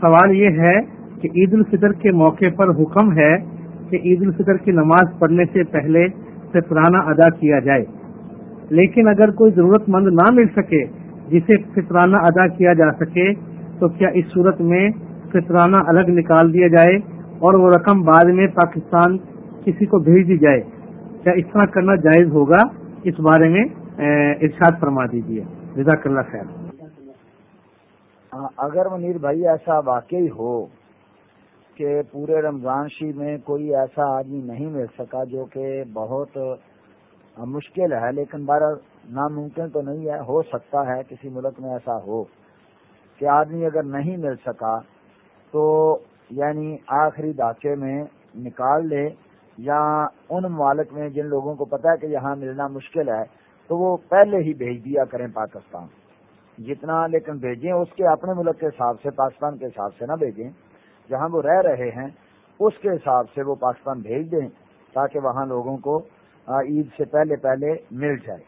سوال یہ ہے کہ عید الفطر کے موقع پر حکم ہے کہ عید الفطر کی نماز پڑھنے سے پہلے فطرانہ ادا کیا جائے۔ لیکن اگر کوئی ضرورت مند نہ مل سکے جسے فطرانہ ادا کیا جا سکے، تو کیا اس صورت میں فطرانہ الگ نکال دیا جائے اور وہ رقم بعد میں پاکستان کسی کو بھیج دی جائے؟ کیا اس طرح کرنا جائز ہوگا؟ اس بارے میں ارشاد فرما دیجیے جزاک اللہ خیر۔ ہاں، اگر منیر بھائی ایسا واقعی ہو کہ پورے رمضان شی میں کوئی ایسا آدمی نہیں مل سکا جو کہ بہت مشکل ہے، لیکن بارہ، ناممکن تو نہیں ہے، ہو سکتا ہے کسی ملک میں ایسا ہو کہ آدمی اگر نہیں مل سکا تو یعنی آخری ڈھانچے میں نکال لے یا ان ممالک میں جن لوگوں کو پتا ہے کہ یہاں ملنا مشکل ہے تو وہ پہلے ہی بھیج دیا کریں پاکستان۔ جتنا لیکن بھیجیں، اس کے اپنے ملک کے حساب سے، پاکستان کے حساب سے نہ بھیجیں۔ جہاں وہ رہ رہے ہیں، اس کے حساب سے وہ پاکستان بھیج دیں تاکہ وہاں لوگوں کو عید سے پہلے پہلے مل جائے۔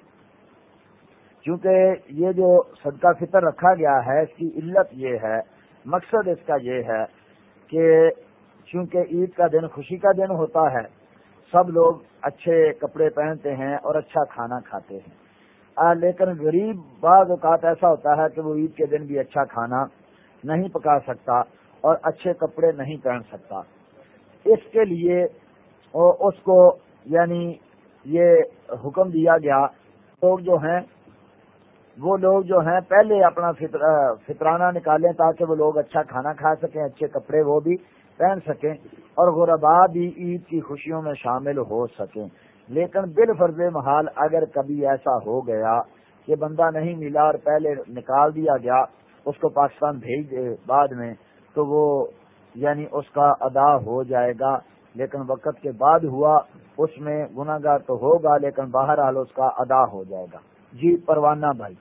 کیونکہ یہ جو صدقہ فطر رکھا گیا ہے، اس کی علت یہ ہے، مقصد اس کا یہ ہے کہ چونکہ عید کا دن خوشی کا دن ہوتا ہے، سب لوگ اچھے کپڑے پہنتے ہیں اور اچھا کھانا کھاتے ہیں۔ لیکن غریب بعض اوقات ایسا ہوتا ہے کہ وہ عید کے دن بھی اچھا کھانا نہیں پکا سکتا اور اچھے کپڑے نہیں پہن سکتا۔ اس کے لیے اس کو یعنی یہ حکم دیا گیا، لوگ جو ہیں، وہ لوگ جو ہیں، پہلے اپنا فطرانہ نکالیں تاکہ وہ لوگ اچھا کھانا کھا سکیں، اچھے کپڑے وہ بھی پہن سکیں اور غربا بھی عید کی خوشیوں میں شامل ہو سکیں۔ لیکن بال فرض محال اگر کبھی ایسا ہو گیا کہ بندہ نہیں ملا اور پہلے نکال دیا گیا، اس کو پاکستان بھیج دے بعد میں، تو وہ یعنی اس کا ادا ہو جائے گا۔ لیکن وقت کے بعد ہوا، اس میں گناہ گار تو ہوگا، لیکن بہرحال اس کا ادا ہو جائے گا۔ جی پروانہ بھائی۔